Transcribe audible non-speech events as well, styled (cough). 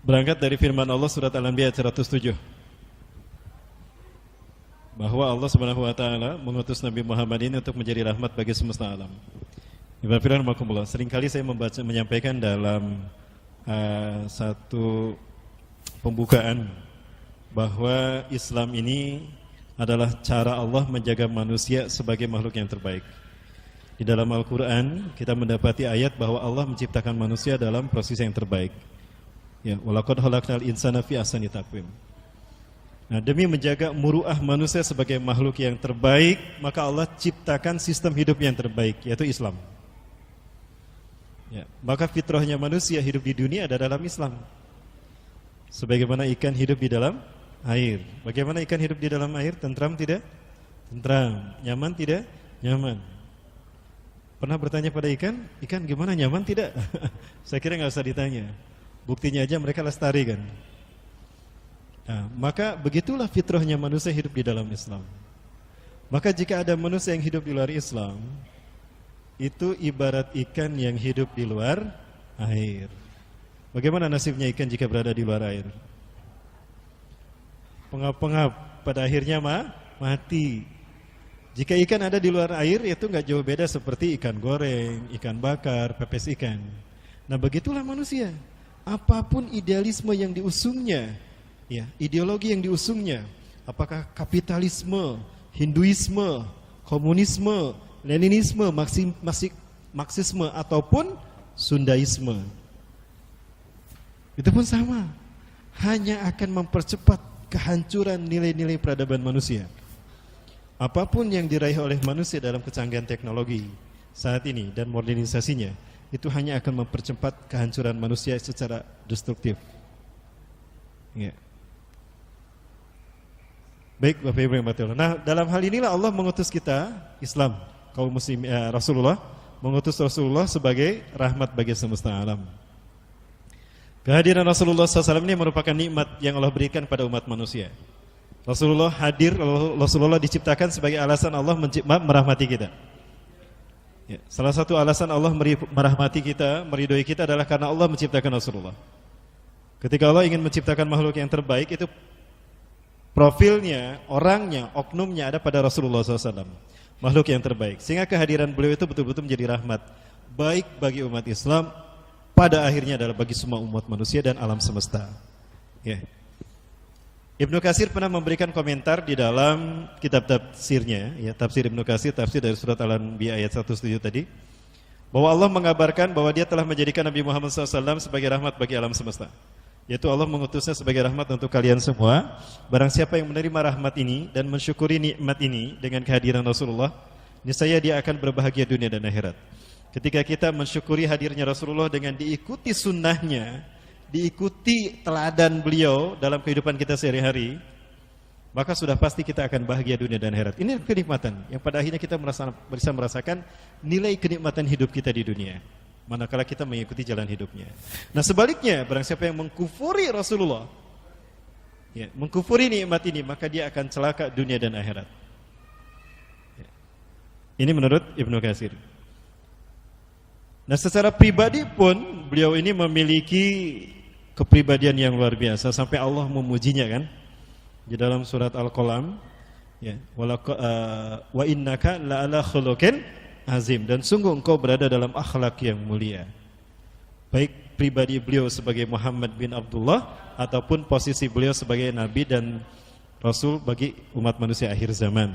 Berangkat dari firman Allah surat Al-Anbiya 107 bahwa Allah Subhanahu wa taala mengutus Nabi Muhammad ini untuk menjadi rahmat bagi semesta alam. Ibu Firman Seringkali saya membaca menyampaikan dalam uh, satu pembukaan bahwa Islam ini adalah cara Allah menjaga manusia sebagai makhluk yang terbaik. Di dalam Al-Quran kita mendapati ayat bahwa Allah menciptakan manusia dalam proses yang terbaik. Ya, walaqad khalaqnal insana fi ahsani taqwim. Nah, demi menjaga muruah manusia sebagai makhluk yang terbaik, maka Allah ciptakan sistem hidup yang terbaik, yaitu Islam. Ya, maka fitrahnya manusia hidup di dunia ada dalam Islam. Sebagaimana ikan hidup di dalam air. Bagaimana ikan hidup di dalam air? Tentram tidak? Tentram. Nyaman tidak? Nyaman. Pernah bertanya pada ikan, ikan gimana nyaman tidak? (laughs) Saya kira nggak usah ditanya. Buktinya aja mereka lestari kan. Nah, maka begitulah fitrahnya manusia hidup di dalam Islam. Maka jika ada manusia yang hidup di luar Islam, itu ibarat ikan yang hidup di luar air. Bagaimana nasibnya ikan jika berada di luar air? Pengap-pengap, pada akhirnya ma mati. Jika ikan ada di luar air itu nggak jauh beda seperti ikan goreng, ikan bakar, pepes ikan. Nah begitulah manusia apa pun idealisme yang diusungnya, ya, ideologi yang diusungnya, apakah kapitalisme, Hinduisme, komunisme, Leninisme, Maksim, Marxisme ataupun Sundaisme. Itu pun sama. Hanya akan mempercepat kehancuran nilai-nilai peradaban manusia. Apa pun yang diraih oleh manusia dalam kecanggihan teknologi saat ini dan modernisasinya itu hanya akan mempercepat kehancuran manusia secara destruktif. Ya. Baik Bapak Ibu yang batil. Nah, dalam hal inilah Allah mengutus kita Islam, kaum muslim eh, Rasulullah mengutus Rasulullah sebagai rahmat bagi semesta alam. Kehadiran Rasulullah SAW ini merupakan nikmat yang Allah berikan pada umat manusia. Rasulullah hadir, Rasulullah diciptakan sebagai alasan Allah merahmati kita. Ya, salah satu alasan Allah merahmati kita, meridhoi kita adalah karena Allah menciptakan Rasulullah. Ketika Allah ingin menciptakan makhluk yang terbaik itu profilnya, orangnya, oknumnya ada pada Rasulullah SAW. Makhluk yang terbaik. Sehingga kehadiran beliau itu betul-betul menjadi rahmat. Baik bagi umat Islam, pada akhirnya adalah bagi semua umat manusia dan alam semesta. Ya. Ibnu Kasir pernah memberikan komentar di dalam kitab tafsirnya, ya, tafsir Ibnu Kasir, tafsir dari surat Al-Anbiya ayat 17 tadi, bahwa Allah mengabarkan bahwa dia telah menjadikan Nabi Muhammad SAW sebagai rahmat bagi alam semesta. Yaitu Allah mengutusnya sebagai rahmat untuk kalian semua. Barang siapa yang menerima rahmat ini dan mensyukuri nikmat ini dengan kehadiran Rasulullah, niscaya dia akan berbahagia dunia dan akhirat. Ketika kita mensyukuri hadirnya Rasulullah dengan diikuti sunnahnya, diikuti teladan beliau dalam kehidupan kita sehari-hari, maka sudah pasti kita akan bahagia dunia dan akhirat. Ini kenikmatan yang pada akhirnya kita merasa, bisa merasakan nilai kenikmatan hidup kita di dunia. Manakala kita mengikuti jalan hidupnya. Nah sebaliknya, barang siapa yang mengkufuri Rasulullah, ya, mengkufuri nikmat ini, maka dia akan celaka dunia dan akhirat. Ya. Ini menurut Ibnu Katsir. Nah secara pribadi pun beliau ini memiliki kepribadian yang luar biasa. Sampai Allah memujinya kan? Di dalam surat Al-Qalam ya uh, wa innaka la ala khuluqin azim. Dan sungguh engkau berada dalam akhlak yang mulia. Baik pribadi beliau sebagai Muhammad bin Abdullah ataupun posisi beliau sebagai nabi dan rasul bagi umat manusia akhir zaman